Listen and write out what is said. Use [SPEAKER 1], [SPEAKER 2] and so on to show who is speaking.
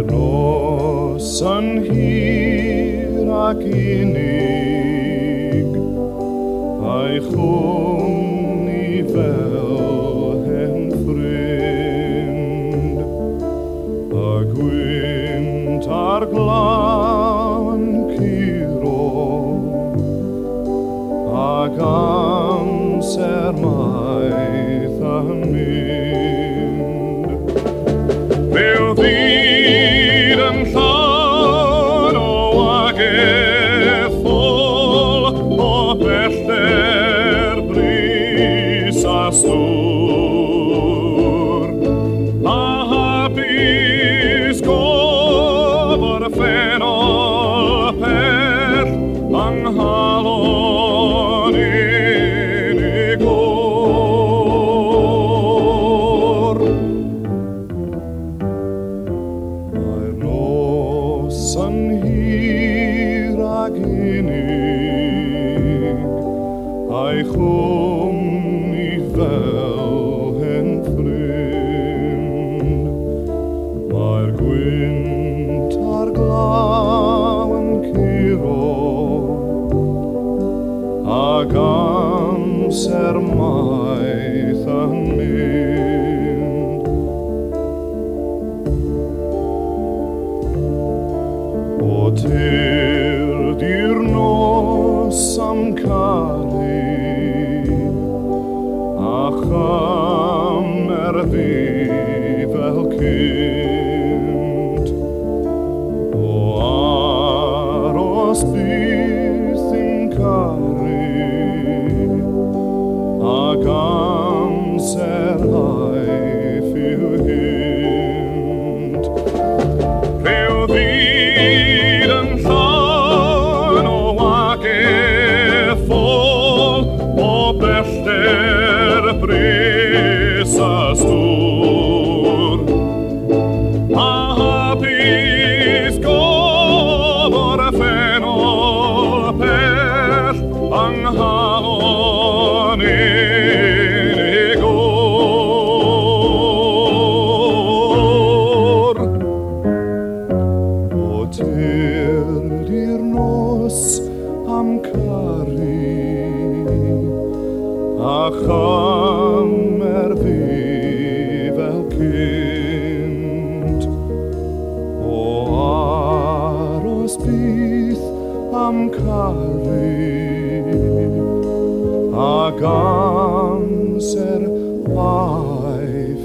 [SPEAKER 1] Edosen I hope. Ag unig a'i chwmni fel hen ffrind. Mae'r gwynt a'r glaw yn curo ac amser maith O tyr di'r nos am caru a chamer fi fel cynt o aros byth yn caru Stil dir nos am cari A cham er fi fel cynt. O aros byth am cari A gans er waif